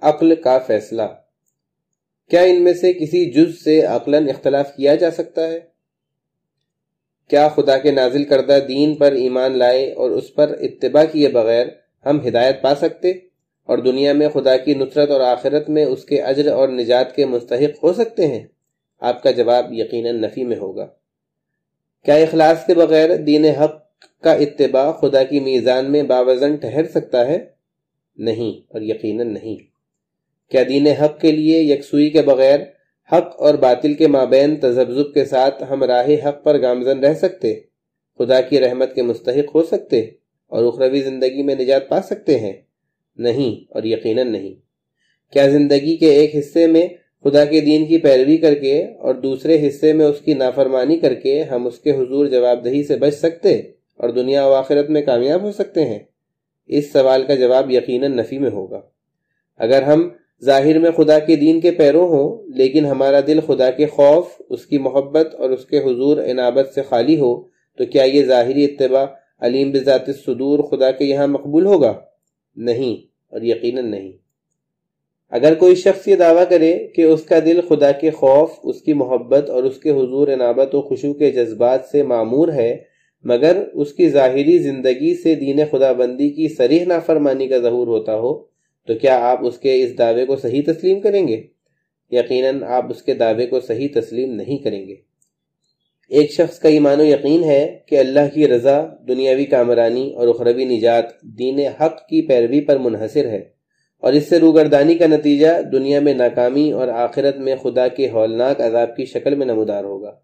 عقل کا فیصلہ۔ کیا ان میں سے کسی جز سے عقلاً اختلاف کیا جا سکتا ہے؟ کیا خدا کے نازل کردہ دین پر ایمان لائے اور اس پر اتباع کیے بغیر ہم ہدایت پا سکتے؟ اور دنیا میں خدا کی نصرت اور آخرت میں اس کے اجر اور نجات کے مستحق ہو سکتے ہیں؟ آپ کا جواب یقیناً نفی میں ہوگا۔ کیا اخلاص کے بغیر دین حق کا اتباع خدا کی میزان میں باوزن ٹھہر سکتا ہے؟ نہیں اور یقیناً نہیں۔ کیا دین حق کے لیے یکسوئی کے بغیر حق اور باطل کے مابین تذبذب کے ساتھ ہم راہ حق پر گامزن رہ سکتے؟ خدا کی رحمت کے مستحق ہو سکتے اور اخروی زندگی میں نجات پا سکتے ہیں؟ نہیں، اور یقیناً نہیں۔ کیا زندگی کے ایک حصے میں خدا کے دین کی پیروی کر کے اور دوسرے حصے میں اس کی نافرمانی کر کے ہم اس کے حضور جواب دہی سے بچ سکتے اور دنیا و آخرت میں کامیاب ہو سکتے ہیں؟ اس سوال کا جواب یقیناً نفی میں ہوگا۔ اگر ہم ظاہر میں خدا کے دین کے پیروں ہوں، لیکن ہمارا دل خدا کے خوف، اس کی محبت اور اس کے حضور عنابت سے خالی ہو، تو کیا یہ ظاہری اتباع علیم بذات الصدور خدا کے یہاں مقبول ہوگا؟ نہیں، اور یقیناً نہیں۔ اگر کوئی شخص یہ دعویٰ کرے کہ اس کا دل خدا کے خوف، اس کی محبت اور اس کے حضور عنابت و خوشو کے جذبات سے معمور ہے، مگر اس کی ظاہری زندگی سے دین خدا بندی کی سریح نافرمانی کا ظہور ہوتا ہو تو کیا آپ اس کے اس دعوے کو صحیح تسلیم کریں گے؟ یقیناً آپ اس کے دعوے کو صحیح تسلیم نہیں کریں گے۔ ایک شخص کا ایمان و یقین ہے کہ اللہ کی رضا، دنیاوی کامرانی اور اخروی نجات، دین حق کی پیروی پر منحصر ہے اور اس سے روگردانی کا نتیجہ دنیا میں ناکامی اور آخرت میں خدا کے ہولناک عذاب کی شکل میں نمودار ہوگا۔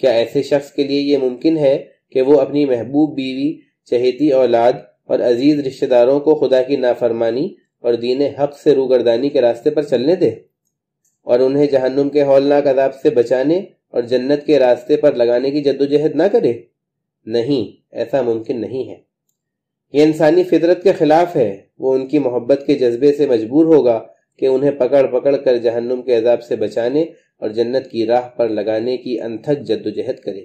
کیا ایسے شخص کے لیے یہ ممکن ہے کہ وہ اپنی محبوب بیوی، چہیتی اولاد اور عزیز رشتہ داروں کو خدا کی نافرمانی اور دین حق سے روگردانی کے راستے پر چلنے دے اور انہیں جہنم کے ہولناک عذاب سے بچانے اور جنت کے راستے پر لگانے کی جد و جہد نہ کرے۔ نہیں، ایسا ممکن نہیں ہے۔ یہ انسانی فطرت کے خلاف ہے۔ وہ ان کی محبت کے جذبے سے مجبور ہوگا کہ انہیں پکڑ پکڑ کر جہنم کے عذاب سے بچانے اور جنت کی راہ پر لگانے کی انتھک جد و جہد کرے۔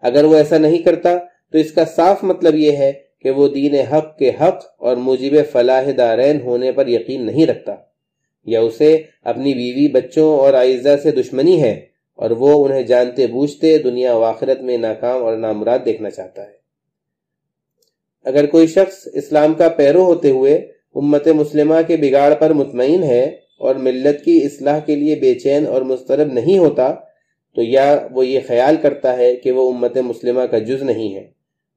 اگر وہ ایسا نہیں کرتا تو اس کا صاف مطلب یہ ہے کہ وہ دین حق کے حق اور موجب فلاح دارین ہونے پر یقین نہیں رکھتا، یا اسے اپنی بیوی، بچوں اور آئزہ سے دشمنی ہے اور وہ انہیں جانتے بوجھتے دنیا و آخرت میں ناکام اور نامراد دیکھنا چاہتا ہے۔ اگر کوئی شخص اسلام کا پیرو ہوتے ہوئے امت مسلمہ کے بگاڑ پر مطمئن ہے اور ملت کی اصلاح کے لیے بے چین اور مسترب نہیں ہوتا، تو یا وہ یہ خیال کرتا ہے کہ وہ امت مسلمہ کا جز نہیں ہے۔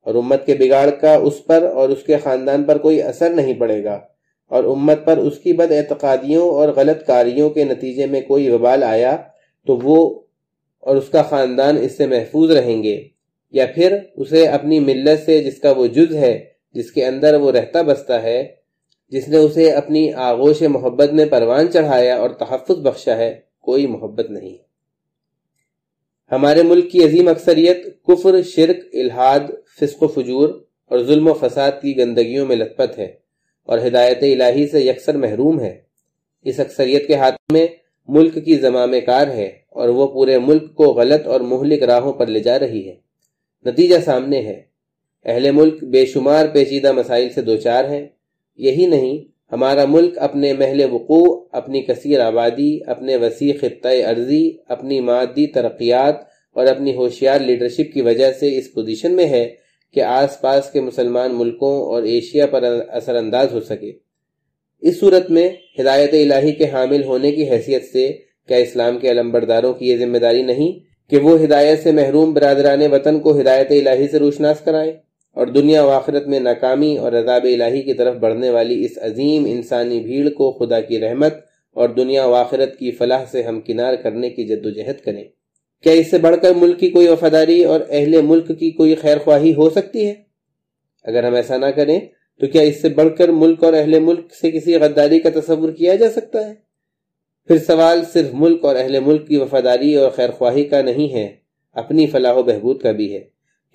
اور امت کے بگاڑ کا اس پر اور اس کے خاندان پر کوئی اثر نہیں پڑے گا۔ اور امت پر اس کی بد اعتقادیوں اور غلط کاریوں کے نتیجے میں کوئی وبال آیا تو وہ اور اس کا خاندان اس سے محفوظ رہیں گے۔ یا پھر اسے اپنی ملت سے جس کا وہ جز ہے، جس کے اندر وہ رہتا بستا ہے، جس نے اسے اپنی آغوش محبت میں پروان چڑھایا اور تحفظ بخشا ہے، کوئی محبت نہیں۔ ہمارے ملک کی عظیم اکثریت کفر، شرک، الہاد فسق و فجور اور ظلم و فساد کی گندگیوں میں لت پت ہے اور ہدایت الہی سے یکسر محروم ہے۔ اس اکثریت کے ہاتھ میں ملک کی زمام کار ہے اور وہ پورے ملک کو غلط اور مہلک راہوں پر لے جا رہی ہے۔ نتیجہ سامنے ہے۔ اہل ملک بے شمار پیچیدہ مسائل سے دوچار ہیں۔ یہی نہیں، ہمارا ملک اپنے محل وقوع، اپنی کثیر آبادی، اپنے وسیع خطۂ عرضی، اپنی مادی ترقیات اور اپنی ہوشیار لیڈرشپ کی وجہ سے اس پوزیشن میں ہے کہ آس پاس کے مسلمان ملکوں اور ایشیا پر اثر انداز ہو سکے۔ اس صورت میں ہدایت الہی کے حامل ہونے کی حیثیت سے کیا اسلام کے علمبرداروں کی یہ ذمہ داری نہیں کہ وہ ہدایت سے محروم برادران وطن کو ہدایت الہی سے روشناس کرائیں اور دنیا و آخرت میں ناکامی اور عذاب الہی کی طرف بڑھنے والی اس عظیم انسانی بھیڑ کو خدا کی رحمت اور دنیا و آخرت کی فلاح سے ہم کنار کرنے کی جد و جہد کریں۔ کیا اس سے بڑھ کر ملک کی کوئی وفاداری اور اہل ملک کی کوئی خیر خواہی ہو سکتی ہے؟ اگر ہم ایسا نہ کریں، تو کیا اس سے بڑھ کر ملک اور اہل ملک سے کسی غداری کا تصور کیا جا سکتا ہے؟ پھر سوال صرف ملک اور اہل ملک کی وفاداری اور خیر خواہی کا نہیں ہے، اپنی فلاح و بہبود کا بھی ہے۔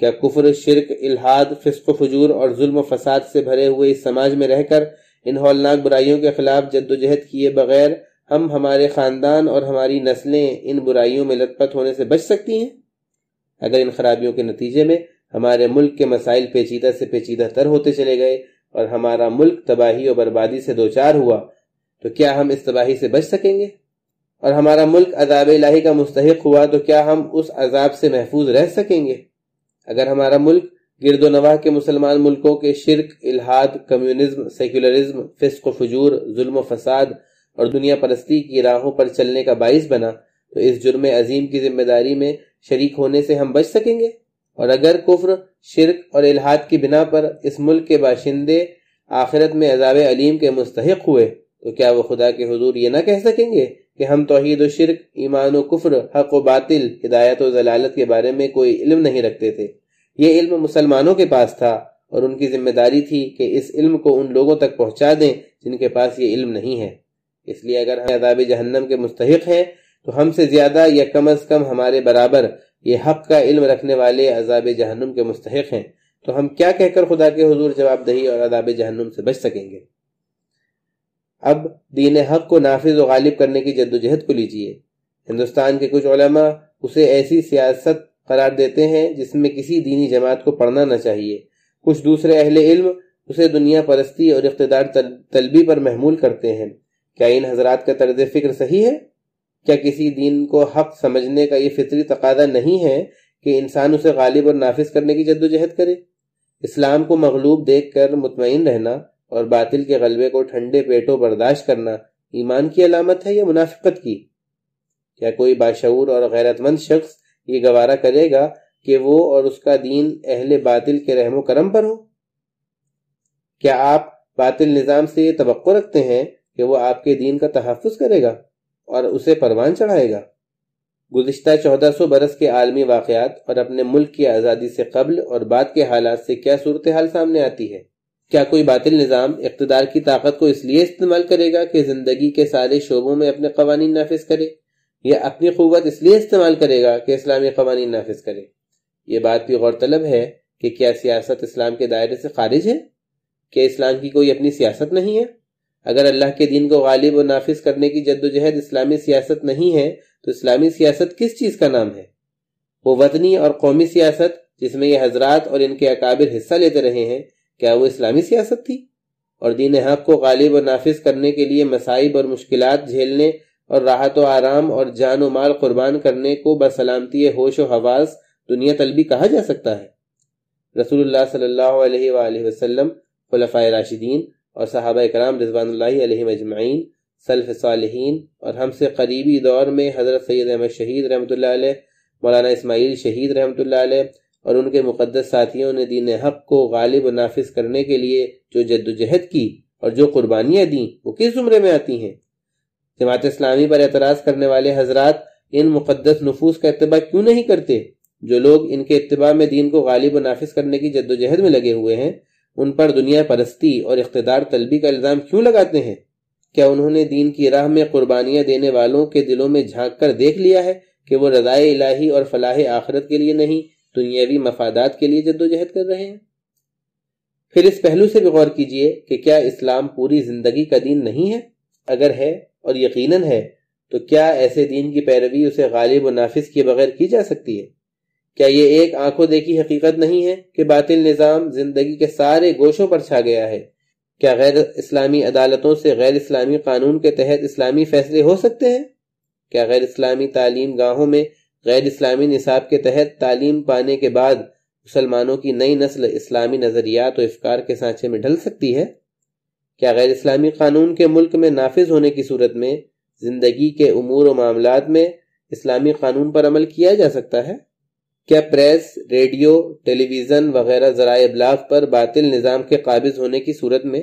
کیا کفر، شرک الحاد فسق و فجور اور ظلم و فساد سے بھرے ہوئے اس سماج میں رہ کر ان ہولناک برائیوں کے خلاف جد و جہد کیے بغیر ہم ہمارے خاندان اور ہماری نسلیں ان برائیوں میں لت پت ہونے سے بچ سکتی ہیں؟ اگر ان خرابیوں کے نتیجے میں ہمارے ملک کے مسائل پیچیدہ سے پیچیدہ تر ہوتے چلے گئے اور ہمارا ملک تباہی و بربادی سے دوچار ہوا، تو کیا ہم اس تباہی سے بچ سکیں گے؟ اور ہمارا ملک عذاب الہی کا مستحق ہوا، تو کیا ہم اس عذاب سے محفوظ رہ سکیں گے؟ اگر ہمارا ملک گرد و نواح کے مسلمان ملکوں کے شرک، الہاد، کمیونزم، سیکولرزم، فسق و فجور، ظلم و فساد اور دنیا پرستی کی راہوں پر چلنے کا باعث بنا، تو اس جرم عظیم کی ذمہ داری میں شریک ہونے سے ہم بچ سکیں گے؟ اور اگر کفر، شرک اور الہاد کی بنا پر اس ملک کے باشندے آخرت میں عذاب علیم کے مستحق ہوئے، تو کیا وہ خدا کے حضور یہ نہ کہہ سکیں گے کہ ہم توحید و شرک، ایمان و کفر، حق و باطل، ہدایت و ضلالت کے بارے میں کوئی علم نہیں رکھتے تھے؟ یہ علم مسلمانوں کے پاس تھا اور ان کی ذمہ داری تھی کہ اس علم کو ان لوگوں تک پہنچا دیں جن کے پاس یہ علم نہیں ہے۔ اس لیے اگر ہم عذاب جہنم کے مستحق ہیں، تو ہم سے زیادہ یا کم از کم ہمارے برابر یہ حق کا علم رکھنے والے عذاب جہنم کے مستحق ہیں۔ تو ہم کیا کہہ کر خدا کے حضور جواب دہی اور عذاب جہنم سے بچ سکیں گے؟ اب دین حق کو نافذ و غالب کرنے کی جد و جہد کو لیجیے۔ ہندوستان کے کچھ علماء اسے ایسی سیاست قرار دیتے ہیں جس میں کسی دینی جماعت کو پڑھنا نہ چاہیے۔ کچھ دوسرے اہل علم اسے دنیا پرستی اور اقتدار طلبی پر محمول کرتے ہیں۔ کیا ان حضرات کا طرز فکر صحیح ہے؟ کیا کسی دین کو حق سمجھنے کا یہ فطری تقاضا نہیں ہے کہ انسان اسے غالب اور نافذ کرنے کی جد و جہد کرے؟ اسلام کو مغلوب دیکھ کر مطمئن رہنا اور باطل کے غلبے کو ٹھنڈے پیٹوں برداشت کرنا ایمان کی علامت ہے یا منافقت کی؟ کیا کوئی باشعور اور غیرت مند شخص یہ گوارا کرے گا کہ وہ اور اس کا دین اہل باطل کے رحم و کرم پر ہو؟ کیا آپ باطل نظام سے یہ توقع رکھتے ہیں کہ وہ آپ کے دین کا تحفظ کرے گا اور اسے پروان چڑھائے گا۔ گزشتہ چودہ سو برس کے عالمی واقعات اور اپنے ملک کی آزادی سے قبل اور بعد کے حالات سے کیا صورتحال سامنے آتی ہے؟ کیا کوئی باطل نظام اقتدار کی طاقت کو اس لیے استعمال کرے گا کہ زندگی کے سارے شعبوں میں اپنے قوانین نافذ کرے یا اپنی قوت اس لیے استعمال کرے گا کہ اسلامی قوانین نافذ کرے؟ یہ بات بھی غور طلب ہے کہ کیا سیاست اسلام کے دائرے سے خارج ہے؟ کیا اسلام کی کوئی اپنی سیاست نہیں ہے؟ اگر اللہ کے دین کو غالب و نافذ کرنے کی جد و جہد اسلامی سیاست نہیں ہے، تو اسلامی سیاست کس چیز کا نام ہے؟ وہ وطنی اور قومی سیاست، جس میں یہ حضرات اور ان کے اکابر حصہ لیتے رہے ہیں، کیا وہ اسلامی سیاست تھی؟ اور دین حق کو غالب و نافذ کرنے کے لیے مسائب اور مشکلات جھیلنے اور راحت و آرام اور جان و مال قربان کرنے کو بسلامتی ہوش و حواس دنیا طلبی کہا جا سکتا ہے۔ رسول اللہ صلی اللہ علیہ وآلہ وسلم خلفۂ راشدین اور صحابہ اکرام رضوان اللہ علیہ مجمعین سلف صالحین، اور ہم سے قریبی دور میں حضرت سید احمد شہید رحمۃ اللہ علیہ، مولانا اسماعیل شہید رحمۃ اللہ علیہ، اور ان کے مقدس ساتھیوں نے دین حق کو غالب و نافذ کرنے کے لیے جو جد و جہد کی اور جو قربانیاں دیں، وہ کس زمرے میں آتی ہیں؟ جماعت اسلامی پر اعتراض کرنے والے حضرات ان مقدس نفوس کا اتباع کیوں نہیں کرتے؟ جو لوگ ان کے اتباع میں دین کو غالب و نافذ کرنے کی جد و جہد میں لگے ہوئے ہیں ان پر دنیا پرستی اور اقتدار طلبی کا الزام کیوں لگاتے ہیں؟ کیا انہوں نے دین کی راہ میں قربانیاں دینے والوں کے دلوں میں جھانک کر دیکھ لیا ہے کہ وہ رضائے الہی اور فلاح آخرت کے لیے نہیں، دنیاوی مفادات کے لیے جد و جہد کر رہے ہیں؟ پھر اس پہلو سے بھی غور کیجیے کہ کیا اسلام پوری زندگی کا دین نہیں ہے؟ اگر ہے اور یقیناً ہے، تو کیا ایسے دین کی پیروی اسے غالب و نافذ کے بغیر کی جا سکتی ہے؟ کیا یہ ایک آنکھوں دیکھی حقیقت نہیں ہے کہ باطل نظام زندگی کے سارے گوشوں پر چھا گیا ہے؟ کیا غیر اسلامی عدالتوں سے غیر اسلامی قانون کے تحت اسلامی فیصلے ہو سکتے ہیں؟ کیا غیر اسلامی تعلیم گاہوں میں غیر اسلامی نصاب کے تحت تعلیم پانے کے بعد مسلمانوں کی نئی نسل اسلامی نظریات و افکار کے سانچے میں ڈھل سکتی ہے؟ کیا غیر اسلامی قانون کے ملک میں نافذ ہونے کی صورت میں زندگی کے امور و معاملات میں اسلامی قانون پر عمل کیا جا سکتا ہے؟ کیا پریس، ریڈیو ٹیلی ویژن وغیرہ ذرائع ابلاغ پر باطل نظام کے قابض ہونے کی صورت میں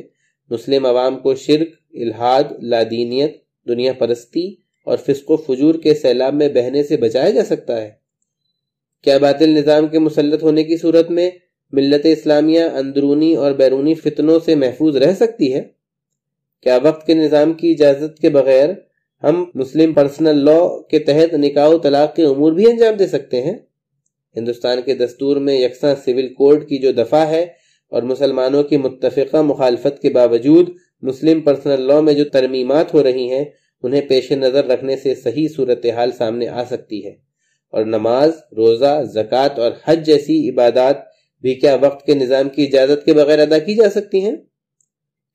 مسلم عوام کو شرک الحاد لادینیت، دنیا پرستی اور فسق و فجور کے سیلاب میں بہنے سے بچایا جا سکتا ہے؟ کیا باطل نظام کے مسلط ہونے کی صورت میں ملت اسلامیہ اندرونی اور بیرونی فتنوں سے محفوظ رہ سکتی ہے؟ کیا وقت کے نظام کی اجازت کے بغیر ہم مسلم پرسنل لا کے تحت نکاح و طلاق کے امور بھی انجام دے سکتے ہیں؟ ہندوستان کے دستور میں یکساں سول کوڈ کی جو دفعہ ہے اور مسلمانوں کی متفقہ مخالفت کے باوجود مسلم پرسنل لا میں جو ترمیمات ہو رہی ہیں، انہیں پیش نظر رکھنے سے صحیح صورتحال سامنے آ سکتی ہے۔ اور نماز، روزہ، زکوٰۃ اور حج جیسی عبادات بھی کیا وقت کے نظام کی اجازت کے بغیر ادا کی جا سکتی ہیں؟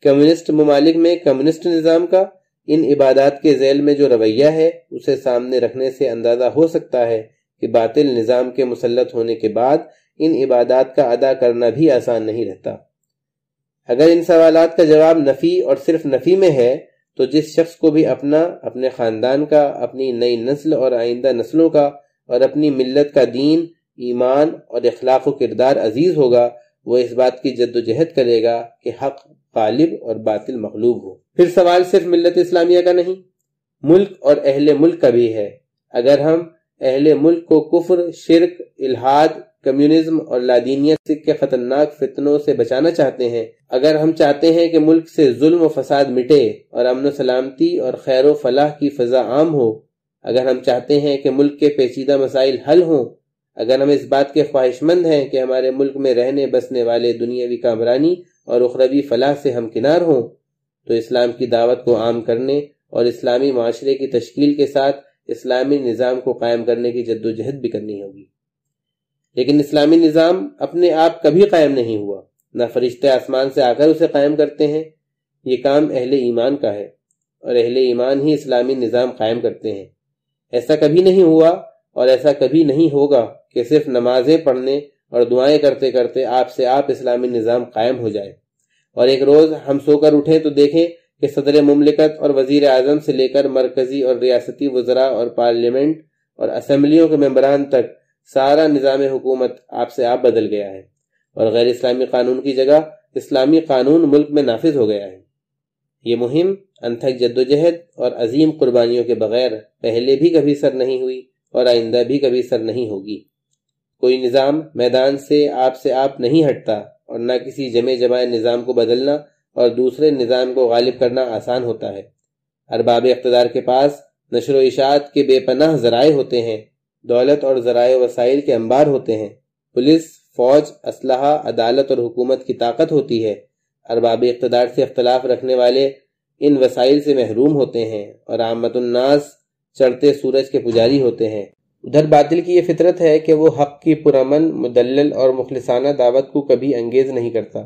کمیونسٹ ممالک میں کمیونسٹ نظام کا ان عبادات کے ذیل میں جو رویہ ہے، اسے سامنے رکھنے سے اندازہ ہو سکتا ہے کہ باطل نظام کے مسلط ہونے کے بعد ان عبادات کا ادا کرنا بھی آسان نہیں رہتا۔ اگر ان سوالات کا جواب نفی اور صرف نفی میں ہے، تو جس شخص کو بھی اپنا، اپنے خاندان کا، اپنی نئی نسل اور آئندہ نسلوں کا اور اپنی ملت کا دین، ایمان اور اخلاق و کردار عزیز ہوگا، وہ اس بات کی جد و جہد کرے گا کہ حق غالب اور باطل مغلوب ہو۔ پھر سوال صرف ملت اسلامیہ کا نہیں، ملک اور اہل ملک کا بھی ہے۔ اگر ہم اہل ملک کو کفر، شرک، الہاد، کمیونزم اور لادینیت کے خطرناک فتنوں سے بچانا چاہتے ہیں؟ اگر ہم چاہتے ہیں کہ ملک سے ظلم و فساد مٹے اور امن و سلامتی اور خیر و فلاح کی فضا عام ہو، اگر ہم چاہتے ہیں کہ ملک کے پیچیدہ مسائل حل ہوں، اگر ہم اس بات کے خواہش مند ہیں کہ ہمارے ملک میں رہنے بسنے والے دنیاوی کامرانی اور اخروی فلاح سے ہم کنار ہوں، تو اسلام کی دعوت کو عام کرنے اور اسلامی معاشرے کی تشکیل کے ساتھ اسلامی نظام کو قائم کرنے کی جد و جہد بھی کرنی ہوگی۔ لیکن اسلامی نظام اپنے آپ کبھی قائم نہیں ہوا۔ نہ فرشتے آسمان سے آ کر اسے قائم کرتے ہیں۔ یہ کام اہل ایمان کا ہے اور اہل ایمان ہی اسلامی نظام قائم کرتے ہیں۔ ایسا کبھی نہیں ہوا اور ایسا کبھی نہیں ہوگا کہ صرف نمازیں پڑھنے اور دعائیں کرتے کرتے آپ سے آپ اسلامی نظام قائم ہو جائے۔ اور ایک روز ہم سو کر اٹھیں تو دیکھیں کہ صدر مملکت اور وزیر اعظم سے لے کر مرکزی اور ریاستی وزراء اور پارلیمنٹ اور اسمبلیوں کے ممبران تک سارا نظام حکومت آپ سے آپ بدل گیا ہے اور غیر اسلامی قانون کی جگہ اسلامی قانون ملک میں نافذ ہو گیا ہے۔ یہ مہم انتھک جد و جہد اور عظیم قربانیوں کے بغیر پہلے بھی کبھی سر نہیں ہوئی اور آئندہ بھی کبھی سر نہیں ہوگی۔ کوئی نظام میدان سے آپ سے آپ نہیں ہٹتا اور نہ کسی جمع جمائے نظام کو بدلنا اور دوسرے نظام کو غالب کرنا آسان ہوتا ہے۔ ارباب اقتدار کے پاس نشر و اشاعت کے بے پناہ ذرائع ہوتے ہیں۔ دولت اور ذرائع وسائل کے انبار ہوتے ہیں۔ پولیس، فوج، اسلحہ، عدالت اور حکومت کی طاقت ہوتی ہے۔ ارباب اقتدار سے اختلاف رکھنے والے ان وسائل سے محروم ہوتے ہیں اور عامت الناس چڑھتے سورج کے پجاری ہوتے ہیں۔ ادھر باطل کی یہ فطرت ہے کہ وہ حق کی پرامن، مدلل اور مخلصانہ دعوت کو کبھی انگیز نہیں کرتا۔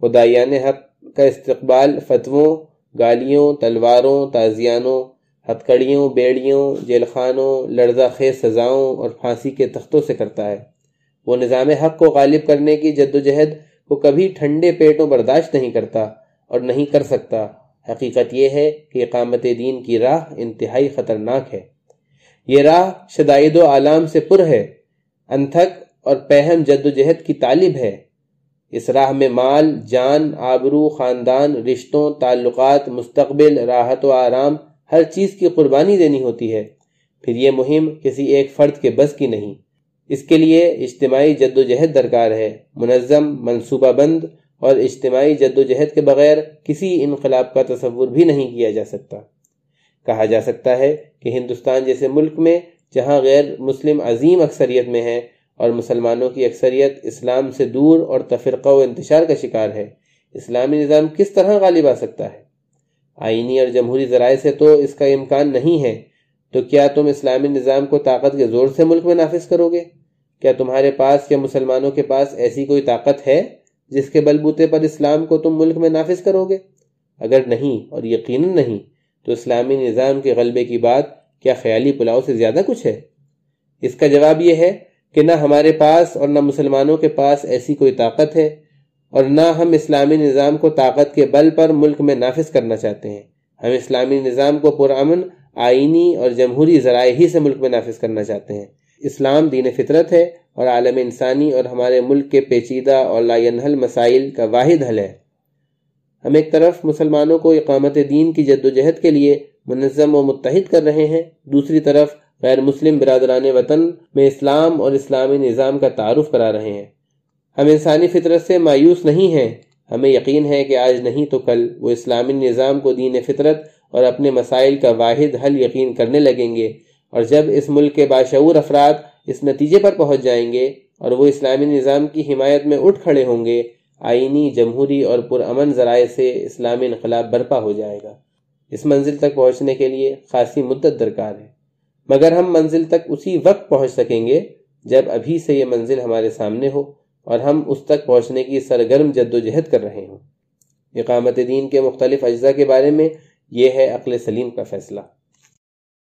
خدایان حق کا استقبال فتووں، گالیوں، تلواروں، تازیانوں ہتکڑیوں بیڑیوں جیل خانوں لرزہ خیز سزاؤں اور پھانسی کے تختوں سے کرتا ہے۔ وہ نظام حق کو غالب کرنے کی جد و جہد کو کبھی ٹھنڈے پیٹوں برداشت نہیں کرتا اور نہیں کر سکتا۔ حقیقت یہ ہے کہ اقامت دین کی راہ انتہائی خطرناک ہے۔ یہ راہ شدائد و عالم سے پر ہے، انتھک اور پہم جد و جہد کی طالب ہے۔ اس راہ میں مال، جان، آبرو، خاندان، رشتوں، تعلقات، مستقبل، راحت و آرام، ہر چیز کی قربانی دینی ہوتی ہے۔ پھر یہ مہم کسی ایک فرد کے بس کی نہیں۔ اس کے لیے اجتماعی جد و جہد درکار ہے۔ منظم، منصوبہ بند اور اجتماعی جد و جہد کے بغیر کسی انقلاب کا تصور بھی نہیں کیا جا سکتا۔ کہا جا سکتا ہے کہ ہندوستان جیسے ملک میں، جہاں غیر مسلم عظیم اکثریت میں ہے اور مسلمانوں کی اکثریت اسلام سے دور اور تفرقہ و انتشار کا شکار ہے۔ اسلامی نظام کس طرح غالب آ سکتا ہے؟ آئینی اور جمہوری ذرائع سے تو اس کا امکان نہیں ہے۔ تو کیا تم اسلامی نظام کو طاقت کے زور سے ملک میں نافذ کرو گے؟ کیا تمہارے پاس یا مسلمانوں کے پاس ایسی کوئی طاقت ہے جس کے بلبوتے پر اسلام کو تم ملک میں نافذ کرو گے؟ اگر نہیں، اور یقیناً نہیں، تو اسلامی نظام کے غلبے کی بات کیا خیالی پلاؤ سے زیادہ کچھ ہے؟ اس کا جواب یہ ہے کہ نہ ہمارے پاس اور نہ مسلمانوں کے پاس ایسی کوئی طاقت ہے اور نہ ہم اسلامی نظام کو طاقت کے بل پر ملک میں نافذ کرنا چاہتے ہیں۔ ہم اسلامی نظام کو پرامن، آئینی اور جمہوری ذرائع ہی سے ملک میں نافذ کرنا چاہتے ہیں۔ اسلام دین فطرت ہے اور عالم انسانی اور ہمارے ملک کے پیچیدہ اور لا ینحل مسائل کا واحد حل ہے۔ ہم ایک طرف مسلمانوں کو اقامت دین کی جد و جہد کے لیے منظم و متحد کر رہے ہیں، دوسری طرف غیر مسلم برادران وطن میں اسلام اور اسلامی نظام کا تعارف کرا رہے ہیں۔ ہم انسانی فطرت سے مایوس نہیں ہیں۔ ہمیں یقین ہے کہ آج نہیں تو کل وہ اسلامی نظام کو دین فطرت اور اپنے مسائل کا واحد حل یقین کرنے لگیں گے اور جب اس ملک کے باشعور افراد اس نتیجے پر پہنچ جائیں گے اور وہ اسلامی نظام کی حمایت میں اٹھ کھڑے ہوں گے، آئینی، جمہوری اور پرامن ذرائع سے اسلامی انقلاب برپا ہو جائے گا۔ اس منزل تک پہنچنے کے لیے خاصی مدت درکار ہے۔ مگر ہم منزل تک اسی وقت پہنچ سکیں گے جب ابھی سے یہ منزل ہمارے سامنے ہو اور ہم اس تک پہنچنے کی سرگرم جد و جہد کر رہے ہوں۔ اقامت دین کے مختلف اجزاء کے بارے میں یہ ہے عقل سلیم کا فیصلہ۔